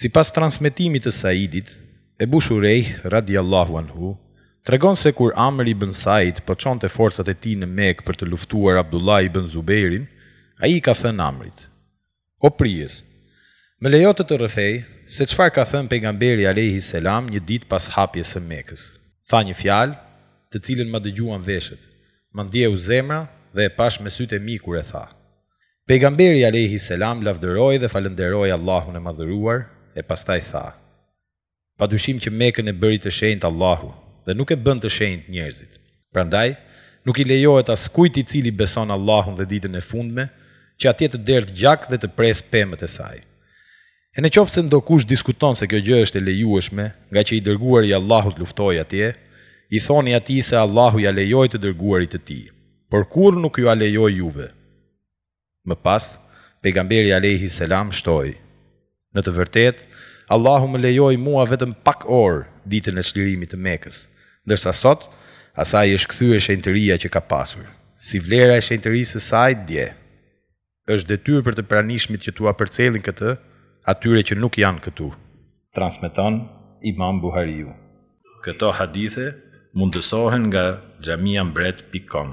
Sipas transmetimit të Saidit, Ebu Shurejh, radijallahu anhu, tregon se kur Amr ibn Said po çonte forcat e tij në Mekë për të luftuar Abdullah ibn Zubejrin, ai i ka thënë Amrit, O prijës! Më lejo të të rrëfej se çfarë ka thënë Pejgamberi alejhi selam një ditë pas hapjes së Mekës. Tha një fjalë, të cilën ma dëgjuan veshët, ma ndjeu zemra dhe e pashë me sytë e mi kur e tha. Pejgamberi alejhi selam lavdëroi dhe falënderoi Allahun e Madhëruar e pastaj tha, Padyshim që Mekën e bëri të shenjtë Allahu dhe nuk e bënë të shenjtë njerëzit. Prandaj, nuk i lejohet askujt i cili beson Allahun dhe Ditën e Fundme që atje të derdhë gjak dhe të presë pemët e saj. E në qoftë se ndokush diskuton se kjo gjë është e lejueshme, ngaqë i Dërguari i Allahut luftoi atje, i thoni atij se Allahu ia lejoi të Dërguarit të Tij, por kurrë nuk jua lejoi juve. Më pas, Pejgamberi alejhi selam shtoi, Në të vërtetë, Allahu më lejoi mua vetëm pak orë ditën e çlirimit të Mekës, ndërsa sot, asaj i është kthyer shenjtëria që ka pasur, si vlera e shenjtërisë së saj dje. Është detyrë për të pranishmit që t'ua përcellin këtë atyre që nuk janë këtu. Transmeton Imam Buhariu. Këto hadithe mundësohen nga xhamiambret pikë kom.